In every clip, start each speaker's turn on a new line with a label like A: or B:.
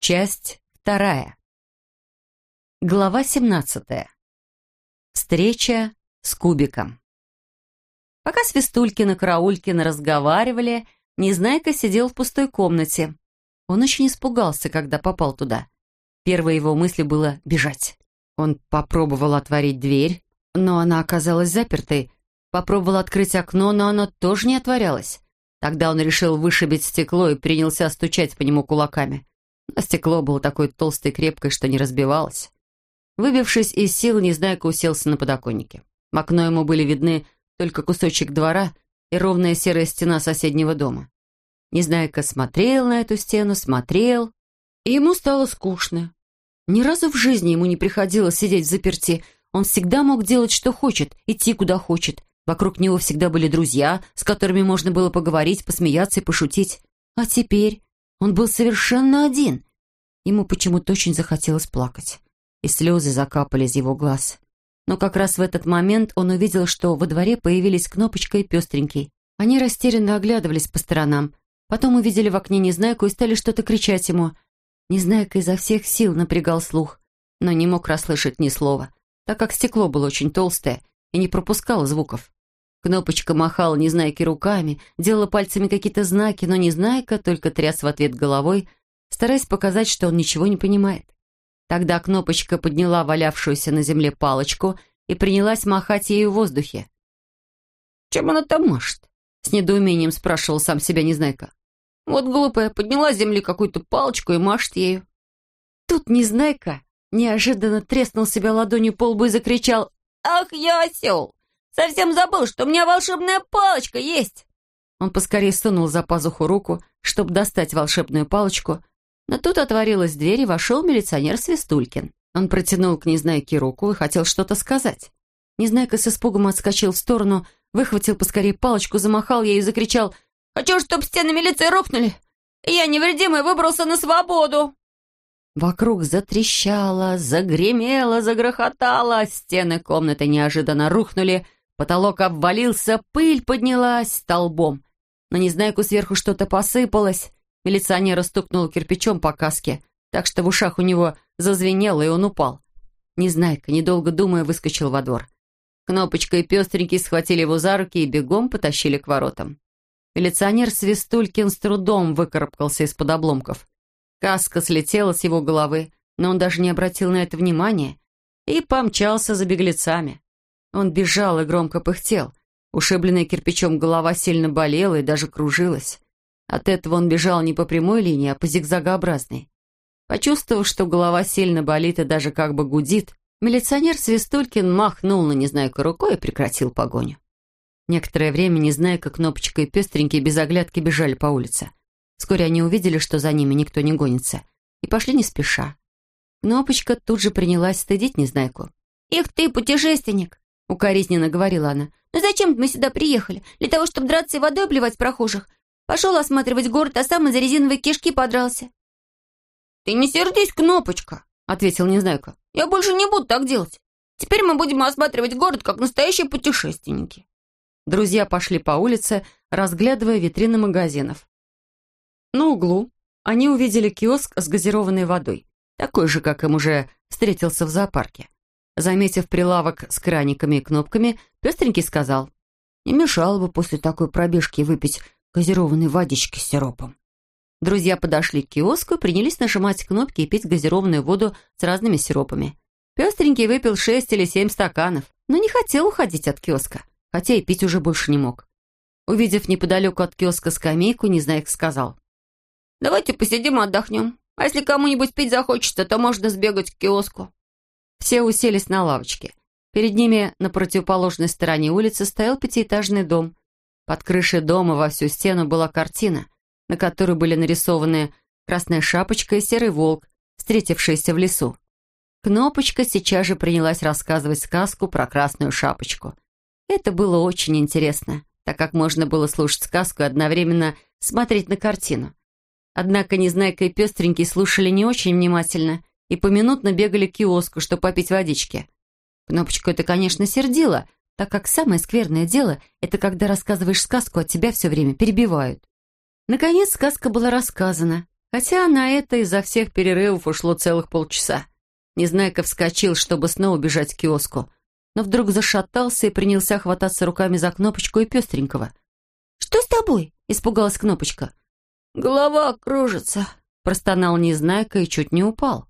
A: Часть вторая. Глава 17. Встреча с Кубиком. Пока Свистулькин и Караулькин разговаривали, Незнайка сидел в пустой комнате. Он очень испугался, когда попал туда. Первой его мыслью было бежать. Он попробовал отворить дверь, но она оказалась запертой. Попробовал открыть окно, но оно тоже не отворялось. Тогда он решил вышибить стекло и принялся стучать по нему кулаками. Но стекло было такой толстой и крепкой, что не разбивалось. Выбившись из сил, Незнайка уселся на подоконнике. В окно ему были видны только кусочек двора и ровная серая стена соседнего дома. Незнайка смотрел на эту стену, смотрел, и ему стало скучно. Ни разу в жизни ему не приходилось сидеть в заперти. Он всегда мог делать, что хочет, идти куда хочет. Вокруг него всегда были друзья, с которыми можно было поговорить, посмеяться и пошутить. А теперь он был совершенно один. Ему почему-то очень захотелось плакать, и слезы закапали из его глаз. Но как раз в этот момент он увидел, что во дворе появились Кнопочка и Пестренький. Они растерянно оглядывались по сторонам, потом увидели в окне Незнайку и стали что-то кричать ему. Незнайка изо всех сил напрягал слух, но не мог расслышать ни слова, так как стекло было очень толстое и не пропускало звуков. Кнопочка махала Незнайке руками, делала пальцами какие-то знаки, но Незнайка только тряс в ответ головой, стараясь показать, что он ничего не понимает. Тогда Кнопочка подняла валявшуюся на земле палочку и принялась махать ею в воздухе. «Чем она там машет?» — с недоумением спрашивал сам себя Незнайка. «Вот глупая, подняла с земли какую-то палочку и машет ею». Тут Незнайка неожиданно треснул себя ладонью по лбу и закричал «Ах, я осел! Совсем забыл, что у меня волшебная палочка есть!» Он поскорее сунул за пазуху руку, чтобы достать волшебную палочку, но тут отворилась дверь, и вошел милиционер Свистулькин. Он протянул к Незнайке руку и хотел что-то сказать. Незнайка с испугом отскочил в сторону, выхватил поскорее палочку, замахал ею и закричал «Хочу, чтоб стены милиции рухнули! Я невредимый выбрался на свободу!» Вокруг затрещало, загремело, загрохотало, стены комнаты неожиданно рухнули, Потолок обвалился, пыль поднялась столбом. На Незнайку сверху что-то посыпалось. Милиционер стукнул кирпичом по каске, так что в ушах у него зазвенело, и он упал. Незнайка, недолго думая, выскочил во двор. Кнопочка и пестренький схватили его за руки и бегом потащили к воротам. Милиционер Свистулькин с трудом выкарабкался из-под обломков. Каска слетела с его головы, но он даже не обратил на это внимания и помчался за беглецами. Он бежал и громко пыхтел. Ушибленная кирпичом голова сильно болела и даже кружилась. От этого он бежал не по прямой линии, а по зигзагообразной. Почувствовав, что голова сильно болит и даже как бы гудит, милиционер Свистулькин махнул на Незнайку рукой и прекратил погоню. Некоторое время Незнайка, Кнопочка и Пестренький без оглядки бежали по улице. Вскоре они увидели, что за ними никто не гонится, и пошли не спеша. Кнопочка тут же принялась стыдить Незнайку. «Их ты, путешественник! — укоризненно говорила она. «Ну зачем мы сюда приехали? Для того, чтобы драться и водой обливать прохожих? Пошел осматривать город, а сам из-за резиновой кишки подрался». «Ты не сердись, Кнопочка», — ответил Незнайка. «Я больше не буду так делать. Теперь мы будем осматривать город, как настоящие путешественники». Друзья пошли по улице, разглядывая витрины магазинов. На углу они увидели киоск с газированной водой, такой же, как им уже встретился в зоопарке. Заметив прилавок с краниками и кнопками, пестренький сказал, «Не мешало бы после такой пробежки выпить газированной водички с сиропом». Друзья подошли к киоску и принялись нажимать кнопки и пить газированную воду с разными сиропами. Пестренький выпил шесть или семь стаканов, но не хотел уходить от киоска, хотя и пить уже больше не мог. Увидев неподалеку от киоска скамейку, Незнайка сказал, «Давайте посидим и отдохнем. А если кому-нибудь пить захочется, то можно сбегать к киоску». Все уселись на лавочке. Перед ними на противоположной стороне улицы стоял пятиэтажный дом. Под крышей дома во всю стену была картина, на которой были нарисованы красная шапочка и серый волк, встретившиеся в лесу. Кнопочка сейчас же принялась рассказывать сказку про красную шапочку. Это было очень интересно, так как можно было слушать сказку и одновременно смотреть на картину. Однако Незнайка и Пестренький слушали не очень внимательно и поминутно бегали к киоску, чтобы попить водички. Кнопочку это, конечно, сердило, так как самое скверное дело — это когда рассказываешь сказку, а тебя все время перебивают. Наконец сказка была рассказана. Хотя на это изо всех перерывов ушло целых полчаса. Незнайка вскочил, чтобы снова бежать к киоску, но вдруг зашатался и принялся хвататься руками за кнопочку и пестренького. «Что с тобой?» — испугалась кнопочка.
B: «Голова кружится», —
A: простонал Незнайка и чуть не упал.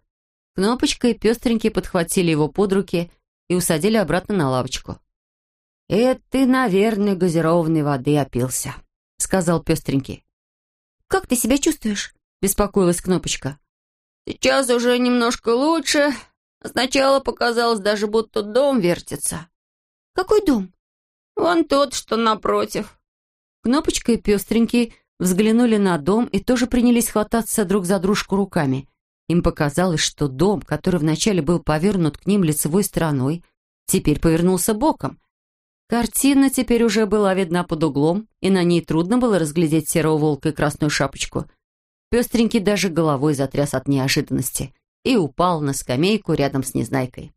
A: Кнопочка и пестренький подхватили его под руки и усадили обратно на лавочку.
B: «Это ты, наверное, газированной воды опился», — сказал пестренький.
A: «Как ты себя чувствуешь?» — беспокоилась Кнопочка.
B: «Сейчас уже немножко лучше. Сначала показалось даже, будто дом вертится».
A: «Какой дом?»
B: «Вон тот, что напротив».
A: Кнопочка и пестренький взглянули на дом и тоже принялись хвататься друг за дружку руками. Им показалось, что дом, который вначале был повернут к ним лицевой стороной, теперь повернулся боком. Картина теперь уже была видна под углом, и на ней трудно было разглядеть серого волка и красную шапочку. Пестренький даже головой затряс от неожиданности и упал на скамейку рядом с Незнайкой.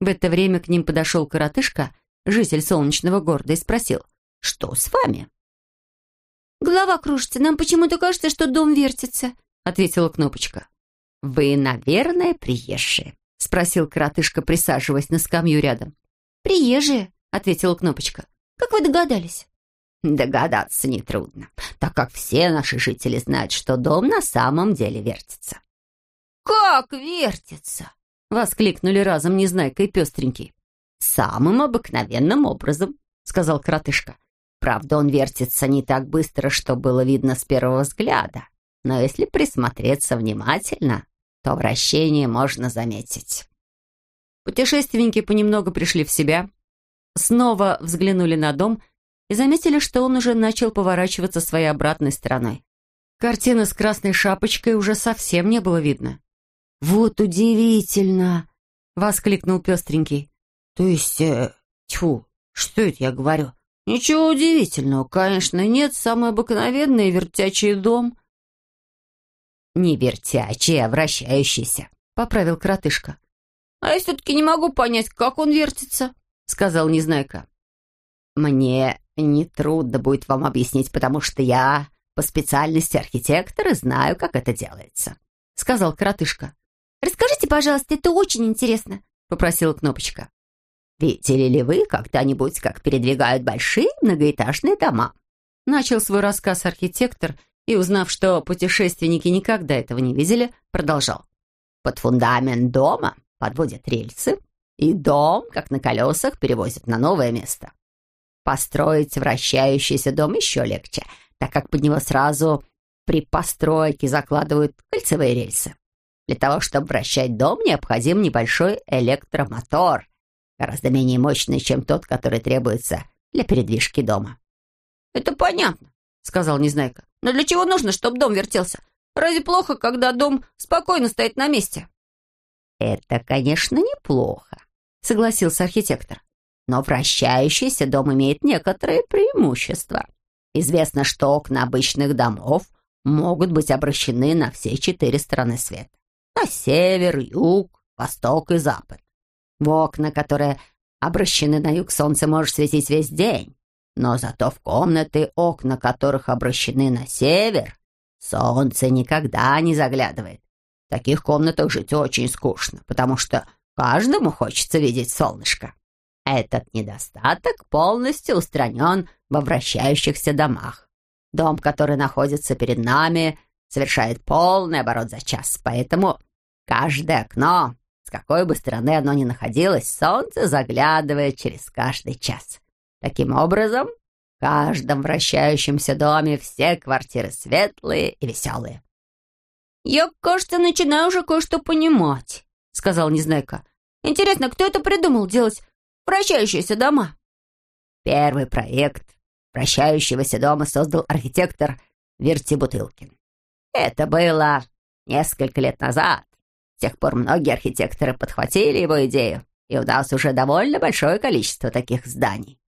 A: В это время к ним подошел коротышка, житель солнечного города, и спросил, «Что с вами?»
C: «Голова кружится, нам почему-то кажется, что дом вертится», —
A: ответила Кнопочка.
B: «Вы, наверное, приезжие?» — спросил коротышка, присаживаясь на скамью рядом.
C: «Приезжие», —
A: ответила Кнопочка.
C: «Как вы догадались?»
B: «Догадаться нетрудно, так как все наши жители знают, что дом на самом деле вертится».
C: «Как вертится?»
A: — воскликнули разом Незнайка и Пестренький.
B: «Самым обыкновенным образом», — сказал коротышка. «Правда, он вертится не так быстро, что было видно с первого взгляда, но если присмотреться внимательно, то вращение можно заметить».
A: Путешественники понемногу пришли в себя, снова взглянули на дом и заметили, что он уже начал поворачиваться своей обратной стороной. Картины с красной шапочкой уже совсем не было видно.
B: «Вот удивительно!»
A: — воскликнул пестренький.
B: «То есть, э, тьфу, что это я говорю? Ничего удивительного, конечно, нет, самый обыкновенный вертячий дом». «Не вертячий, а вращающийся», — поправил кротышка.
C: «А я все-таки не могу понять, как он вертится», —
A: сказал Незнайка.
B: «Мне нетрудно будет вам объяснить, потому что я по специальности архитектор и знаю, как это делается», — сказал коротышка.
C: «Расскажите, пожалуйста, это очень интересно», —
A: попросила Кнопочка.
B: «Видели ли вы когда-нибудь, как передвигают большие многоэтажные дома?»
A: Начал свой рассказ архитектор и, узнав, что путешественники никогда этого не видели, продолжал.
B: «Под фундамент дома подводят рельсы, и дом, как на колесах, перевозят на новое место. Построить вращающийся дом еще легче, так как под него сразу при постройке закладывают кольцевые рельсы. Для того, чтобы вращать дом, необходим небольшой электромотор, гораздо менее мощный, чем тот, который требуется для передвижки дома.
C: «Это понятно», — сказал Незнайка. «Но для чего нужно, чтобы дом вертелся? Разве плохо, когда дом спокойно стоит на месте?»
B: «Это, конечно, неплохо», — согласился архитектор. «Но вращающийся дом имеет некоторые преимущества. Известно, что окна обычных домов могут быть обращены на все четыре стороны света. На север, юг, восток и запад. В окна, которые обращены на юг, солнце может светить весь день. Но зато в комнаты, окна которых обращены на север, солнце никогда не заглядывает. В таких комнатах жить очень скучно, потому что каждому хочется видеть солнышко. Этот недостаток полностью устранен во вращающихся домах. Дом, который находится перед нами, совершает полный оборот за час, поэтому каждое окно, с какой бы стороны оно ни находилось, солнце заглядывает через каждый час. Таким образом, в каждом вращающемся доме все квартиры светлые и веселые.
C: «Я, кажется, начинаю уже кое-что понимать», — сказал Незнайка. «Интересно, кто это придумал делать вращающиеся дома?»
B: Первый проект вращающегося дома создал архитектор Вертибутылкин. Это было несколько лет назад. С тех пор многие архитекторы подхватили его идею, и у нас уже довольно большое количество таких зданий.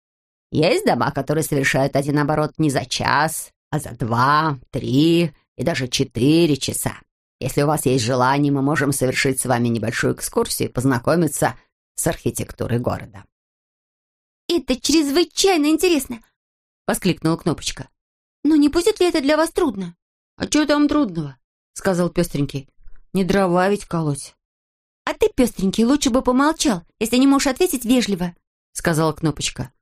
B: Есть дома, которые совершают один оборот не за час, а за два, три и даже четыре часа. Если у вас есть желание, мы можем совершить с вами небольшую экскурсию и познакомиться с архитектурой города».
C: «Это чрезвычайно интересно!» — воскликнула Кнопочка. «Но не будет ли это для вас трудно?»
A: «А что там трудного?» — сказал пестренький. «Не дрова ведь колоть».
C: «А ты, пестренький, лучше бы помолчал, если не можешь ответить вежливо», —
A: сказала Кнопочка.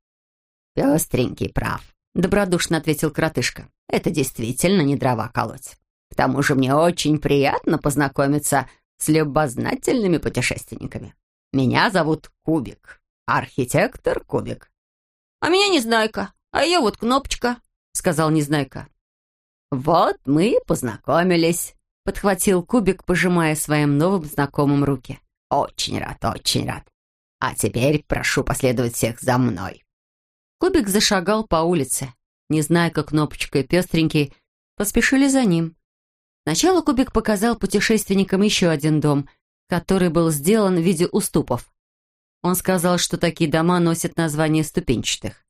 B: «Пестренький прав», — добродушно ответил коротышка. «Это действительно не дрова колоть. К тому же мне очень приятно познакомиться с любознательными путешественниками. Меня зовут Кубик, архитектор Кубик».
C: «А меня Незнайка, а ее вот Кнопочка», — сказал Незнайка.
B: «Вот мы и познакомились», — подхватил Кубик, пожимая своим новым знакомым руки. «Очень рад, очень рад. А теперь прошу последовать всех за мной».
A: Кубик зашагал по улице. Не зная, как Кнопочка и Пестренький поспешили за ним. Сначала Кубик показал путешественникам еще один дом, который был сделан в виде уступов. Он сказал, что такие дома носят название ступенчатых.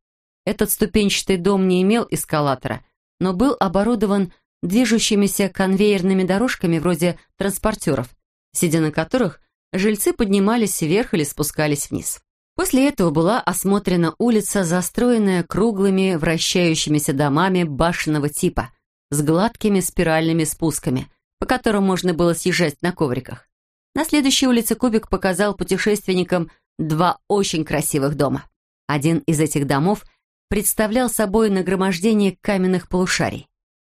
A: Этот ступенчатый дом не имел эскалатора, но был оборудован движущимися конвейерными дорожками вроде транспортеров, сидя на которых жильцы поднимались вверх или спускались вниз. После этого была осмотрена улица, застроенная круглыми вращающимися домами башенного типа, с гладкими спиральными спусками, по которым можно было съезжать на ковриках. На следующей улице Кубик показал путешественникам два очень красивых дома. Один из этих домов представлял собой нагромождение каменных полушарий.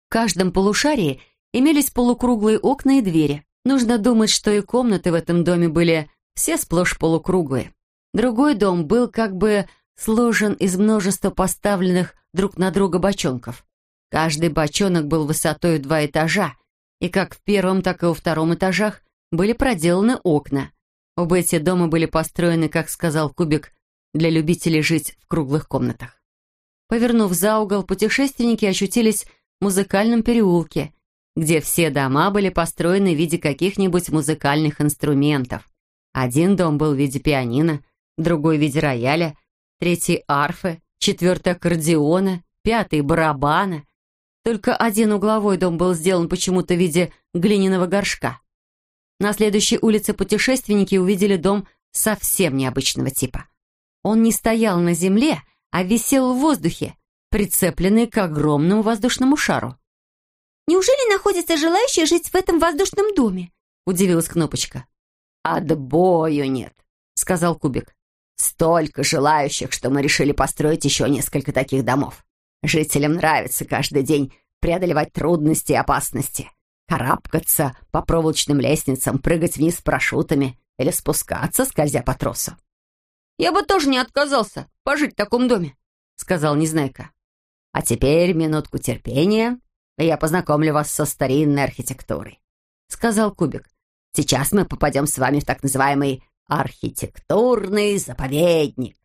A: В каждом полушарии имелись полукруглые окна и двери. Нужно думать, что и комнаты в этом доме были все сплошь полукруглые. Другой дом был как бы сложен из множества поставленных друг на друга бочонков. Каждый бочонок был высотой в два этажа, и как в первом, так и во втором этажах были проделаны окна. Оба эти дома были построены, как сказал Кубик, для любителей жить в круглых комнатах. Повернув за угол, путешественники очутились в музыкальном переулке, где все дома были построены в виде каких-нибудь музыкальных инструментов. Один дом был в виде пианино, другой в виде рояля, третий — арфы, четвертый — аккордеона, пятый — барабана. Только один угловой дом был сделан почему-то в виде глиняного горшка. На следующей улице путешественники увидели дом совсем необычного типа. Он не стоял на земле, а висел в воздухе, прицепленный к огромному воздушному шару.
C: «Неужели находятся желающие жить в этом воздушном доме?» — удивилась Кнопочка.
B: «Отбою нет», — сказал Кубик. Столько желающих, что мы решили построить еще несколько таких домов. Жителям нравится каждый день преодолевать трудности и опасности, карабкаться по проволочным лестницам, прыгать вниз с парашютами или спускаться, скользя по тросу.
C: «Я бы тоже не отказался пожить в таком доме», — сказал Незнайка.
B: «А теперь минутку терпения, и я познакомлю вас со старинной архитектурой», — сказал Кубик. «Сейчас мы попадем с вами в так называемый Архитектурный заповедник.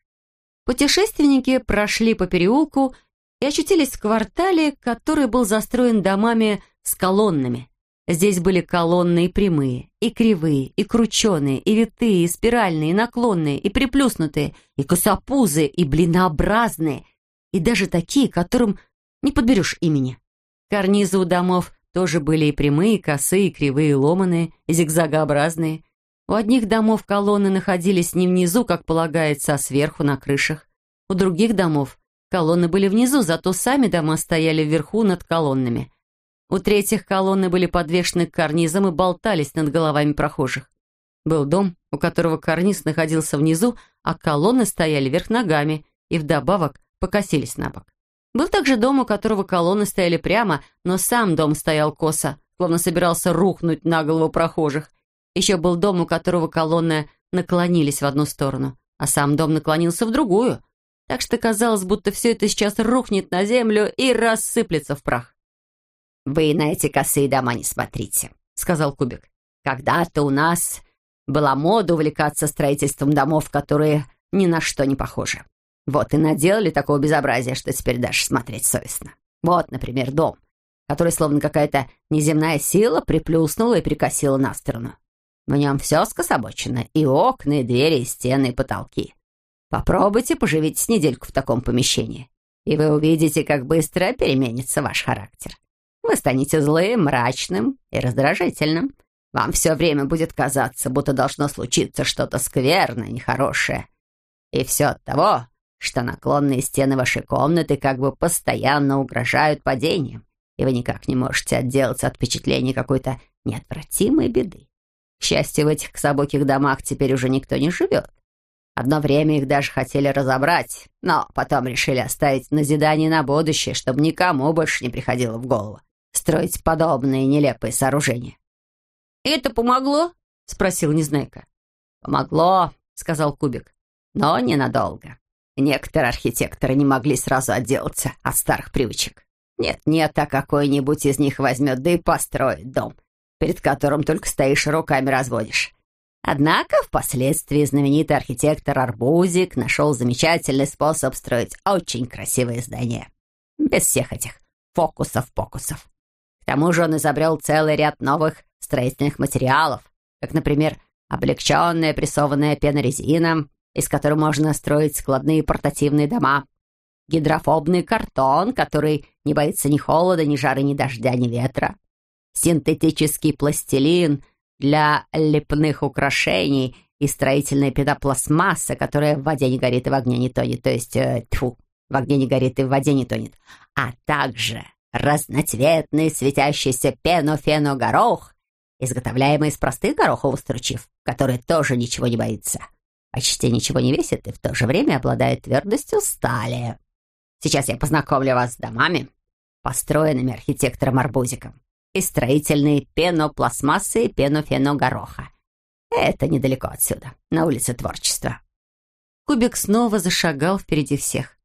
A: Путешественники прошли по переулку и очутились в квартале, который был застроен домами с колоннами. Здесь были колонны и прямые, и кривые, и крученые, и витые, и спиральные, и наклонные, и приплюснутые, и косопузы, и блинообразные, и даже такие, которым не подберешь имени. Карнизы у домов тоже были и прямые, и косые, и кривые, и ломаные, и зигзагообразные, у одних домов колонны находились не внизу, как полагается, а сверху на крышах. У других домов колонны были внизу, зато сами дома стояли вверху над колоннами. У третьих колонны были подвешены к карнизам и болтались над головами прохожих. Был дом, у которого карниз находился внизу, а колонны стояли вверх ногами и вдобавок покосились на бок. Был также дом, у которого колонны стояли прямо, но сам дом стоял косо, словно собирался рухнуть на голову прохожих. Еще был дом, у которого колонны наклонились в одну сторону, а сам дом наклонился в другую. Так что казалось, будто все это сейчас рухнет на землю и рассыплется в прах.
B: «Вы на эти косые дома не смотрите», — сказал Кубик. «Когда-то у нас была мода увлекаться строительством домов, которые ни на что не похожи. Вот и наделали такого безобразия, что теперь даже смотреть совестно. Вот, например, дом, который словно какая-то неземная сила приплюснула и прикосила на сторону. В нем все скособочено, и окна, и двери, и стены, и потолки. Попробуйте поживить недельку в таком помещении, и вы увидите, как быстро переменится ваш характер. Вы станете злым, мрачным и раздражительным. Вам все время будет казаться, будто должно случиться что-то скверное, нехорошее. И все от того, что наклонные стены вашей комнаты как бы постоянно угрожают падением, и вы никак не можете отделаться от впечатления какой-то неотвратимой беды. К счастью, в этих кособоких домах теперь уже никто не живет. Одно время их даже хотели разобрать, но потом решили оставить назидание на будущее, чтобы никому больше не приходило в голову строить подобные нелепые сооружения.
C: «Это помогло?» — спросил Незнайка.
B: «Помогло», — сказал Кубик, — «но ненадолго. Некоторые архитекторы не могли сразу отделаться от старых привычек. Нет-нет, а какой-нибудь из них возьмет да и построит дом, перед которым только стоишь и руками разводишь. Однако впоследствии знаменитый архитектор Арбузик нашел замечательный способ строить очень красивые здания. Без всех этих фокусов-покусов. К тому же он изобрел целый ряд новых строительных материалов, как, например, облегченная прессованная пенорезина, из которой можно строить складные портативные дома, гидрофобный картон, который не боится ни холода, ни жары, ни дождя, ни ветра, синтетический пластилин для лепных украшений и строительная пенопластмасса, которая в воде не горит и в огне не тонет, то есть, э, тьфу, в огне не горит и в воде не тонет, а также разноцветный светящийся пенофеногорох, изготовляемый из простых гороховых стручьев, который тоже ничего не боится, почти ничего не весит и в то же время обладает твердостью стали. Сейчас я познакомлю вас с домами, построенными архитектором Арбузиком, и строительные пенопластмассы и пенофеногороха. Это недалеко отсюда, на улице Творчества.
A: Кубик снова зашагал впереди всех.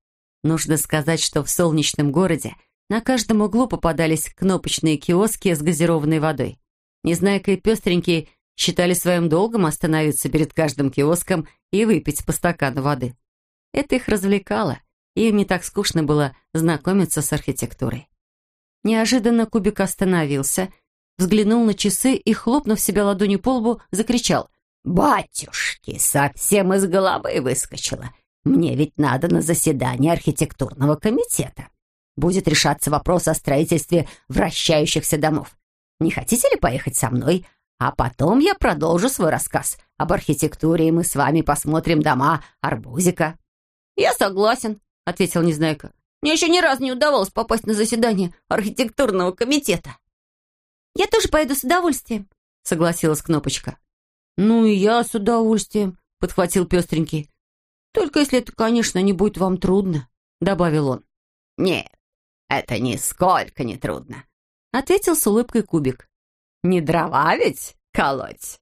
A: Нужно сказать, что в солнечном городе на каждом углу попадались кнопочные киоски с газированной водой. Незнайка и пестренькие считали своим долгом остановиться перед каждым киоском и выпить по стакану воды. Это их развлекало, и им не так скучно было знакомиться с архитектурой. Неожиданно Кубик остановился, взглянул на часы и, хлопнув себя ладонью по лбу, закричал
B: «Батюшки, совсем из головы выскочила! Мне ведь надо на заседание архитектурного комитета. Будет решаться вопрос о строительстве вращающихся домов. Не хотите ли поехать со мной? А потом я продолжу свой рассказ об архитектуре, и мы с вами посмотрим дома Арбузика».
C: «Я согласен», — ответил Незнайка. «Мне еще ни разу не удавалось попасть на заседание архитектурного комитета». «Я тоже пойду с удовольствием», — согласилась Кнопочка.
A: «Ну и я с удовольствием», — подхватил пестренький. «Только если это, конечно, не будет вам трудно», — добавил он.
B: «Нет, это нисколько не трудно», —
A: ответил с улыбкой Кубик.
B: «Не дрова ведь колоть?»